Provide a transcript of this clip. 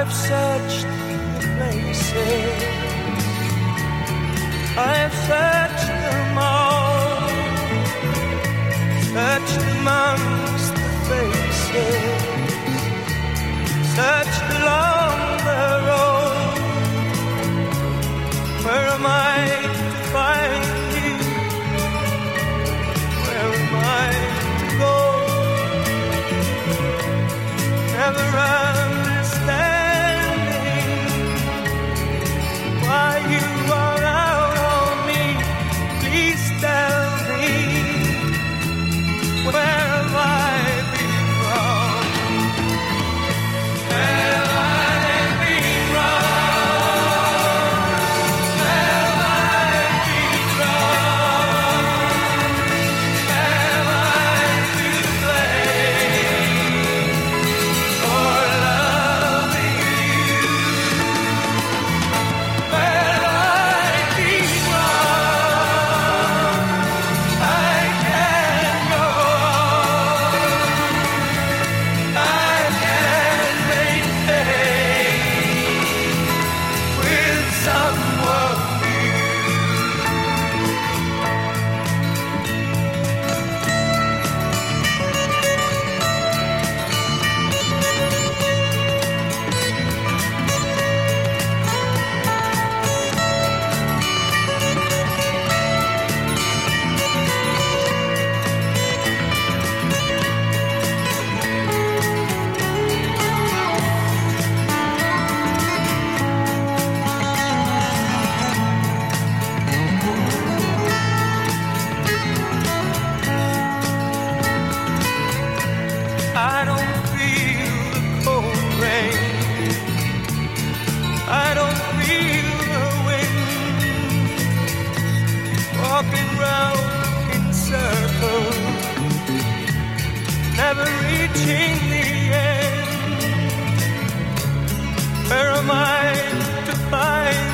I've searched places, I've searched them all, searched amongst the faces, searched along the road. Where am I? I don't feel the cold rain. I don't feel the wind walking round in circles, never reaching the end. Where am I to find?